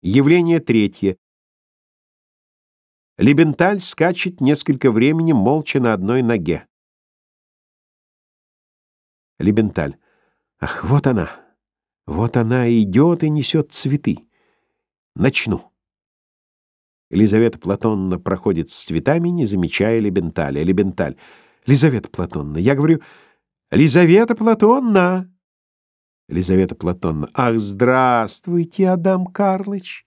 Явление третье. Лебенталь скачет несколько времени молча на одной ноге. Лебенталь. Ах, вот она. Вот она идет и несет цветы. Начну. Елизавета Платонна проходит с цветами, не замечая Лебенталя. Лебенталь. Лизавета Платонна. Я говорю, Лизавета Платонна. Елизавета Платонна. Ах, здравствуйте, Адам Карлыч.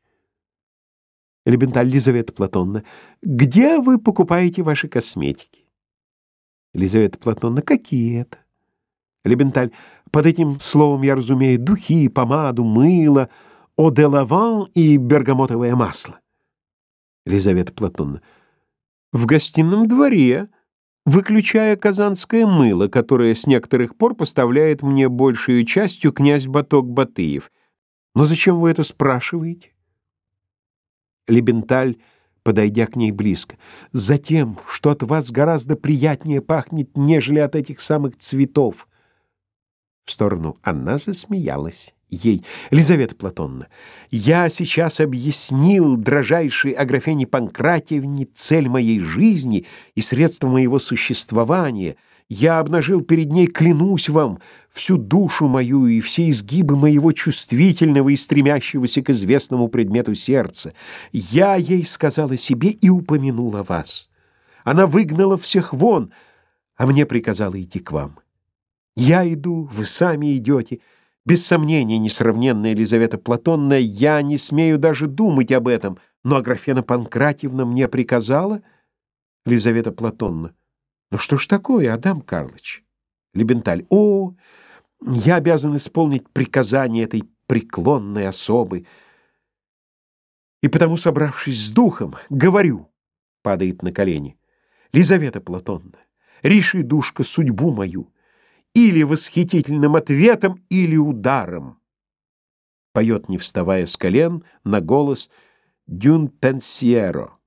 Элементаль Елизавета Платонна. Где вы покупаете ваши косметики? Елизавета Платонна. Какие это? Элементаль. Под этим словом я разумею духи, помаду, мыло, оделаван и бергамотовое масло. Елизавета Платонна. В гостином дворе выключая казанское мыло, которое с некоторых пор поставляет мне большую частью князь Баток Батыев. Но зачем вы это спрашиваете? Лебенталь, подойдя к ней близко. Затем, что от вас гораздо приятнее пахнет, нежели от этих самых цветов. В сторону она засмеялась ей. Лизавета Платонна, я сейчас объяснил дрожайшей Аграфене Панкратьевне цель моей жизни и средства моего существования. Я обнажил перед ней, клянусь вам, всю душу мою и все изгибы моего чувствительного и стремящегося к известному предмету сердца. Я ей сказала себе и упомянула вас. Она выгнала всех вон, а мне приказала идти к вам. Я иду, вы сами идете, — без сомнения, несравненная Елизавета Платонна, я не смею даже думать об этом, но Аграфена Панкратьевна мне приказала... Елизавета Платонна. Ну что ж такое, Адам Карлович? Лебенталь. О, я обязан исполнить приказание этой преклонной особы. И потому, собравшись с духом, говорю, падает на колени, Лизавета Платонна, реши, душка, судьбу мою, или восхитительным ответом, или ударом. Поет, не вставая с колен, на голос «Дюн пенсьеро»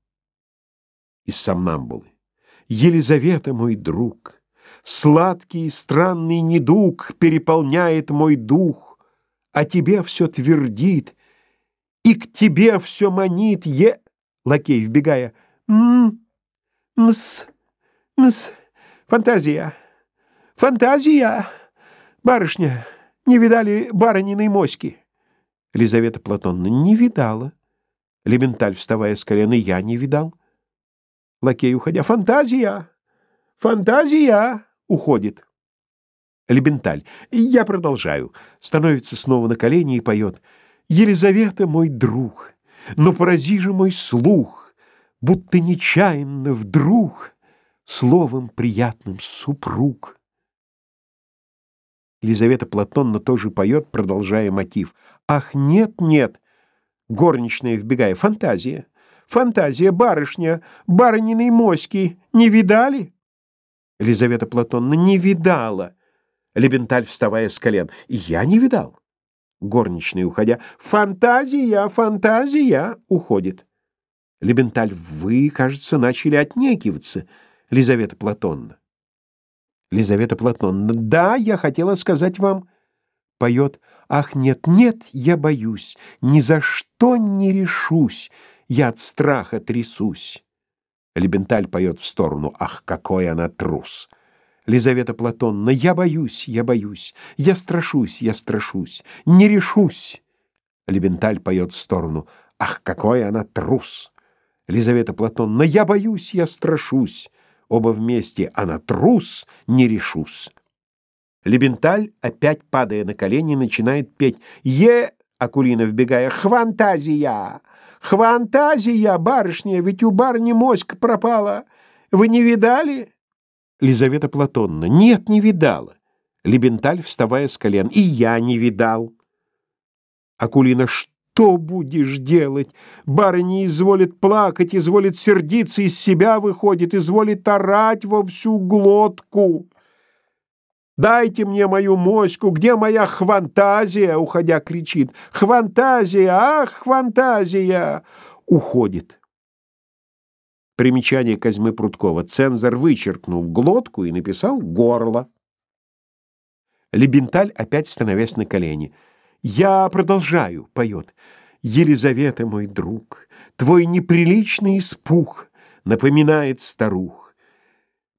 из «Сомнамбулы». «Елизавета, мой друг, сладкий и странный недуг переполняет мой дух, а тебе все твердит, и к тебе все манит, е...» Лакей, вбегая, «М-мс, мс, фантазия». Фантазия! Барышня, не видали барыниной моськи? Лизавета Платоновна не видала. Лементаль, вставая с колена, я не видал. Лакей, уходя, фантазия! Фантазия! Уходит. Лебенталь. Я продолжаю. Становится снова на колени и поет. Елизавета, мой друг, но порази же мой слух, будто нечаянно вдруг словом приятным супруг. Лизавета Платонна тоже поет, продолжая мотив. «Ах, нет, нет!» Горничная, вбегая. «Фантазия! Фантазия, барышня! Барыниной моськи! Не видали?» Лизавета Платонна. «Не видала!» Лебенталь, вставая с колен. «Я не видал!» Горничная, уходя. «Фантазия! Фантазия!» Уходит. Лебенталь. «Вы, кажется, начали отнекиваться, Лизавета Платонна». Лизавета Платоновна. Да, я хотела сказать вам. Поет. Ах, нет, нет, я боюсь. Ни за что не решусь. Я от страха трясусь. Лебенталь поет в сторону. Ах, какой она трус. Лизавета Платоновна. Я боюсь, я боюсь. Я страшусь, я страшусь. Не решусь. Лебенталь поет в сторону. Ах, какой она трус. Лизавета Платоновна. Я боюсь, я страшусь оба вместе, а на трус не решусь. Лебенталь, опять падая на колени, начинает петь «Е...» Акулина, вбегая «Хвантазия! Хвантазия, барышня, ведь у барни моська пропала! Вы не видали?» Лизавета Платонна «Нет, не видала». Лебенталь, вставая с колен «И я не видал». Акулина «Что?» Что будешь делать? Барыня изволит плакать, изволит сердиться, из себя выходит, изволит орать во всю глотку. «Дайте мне мою моську! Где моя хвантазия?» — уходя кричит. «Хвантазия! Ах, хвантазия!» Уходит. Примечание Козьмы Прудкова. Цензор вычеркнул глотку и написал «горло». Лебенталь опять становясь на колени — «Я продолжаю», — поет. Елизавета, мой друг, Твой неприличный испуг Напоминает старух.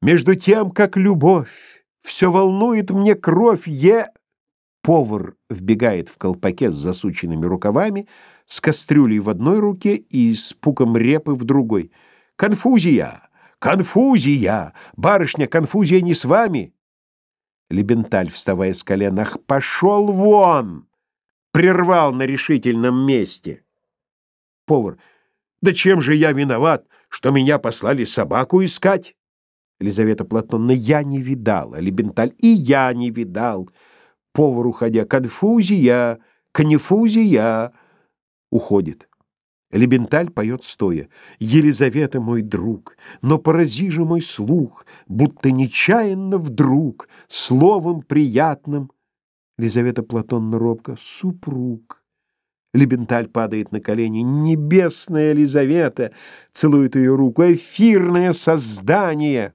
Между тем, как любовь Все волнует мне кровь, е... Повар вбегает в колпаке с засученными рукавами, с кастрюлей в одной руке и с пуком репы в другой. «Конфузия! Конфузия! Барышня, конфузия не с вами!» Лебенталь, вставая с колен, «Ах, пошел вон!» Прервал на решительном месте. Повар, «Да чем же я виноват, что меня послали собаку искать?» Елизавета Платоновна, «Я не видала, Лебенталь, и я не видал» повар, уходя, «Конфузия! Конефузия!» Уходит. Лебенталь поет стоя. «Елизавета, мой друг, но порази же мой слух, будто нечаянно вдруг, словом приятным». Елизавета Платонна робко «Супруг». Лебенталь падает на колени. «Небесная Елизавета!» Целует ее руку. «Эфирное создание!»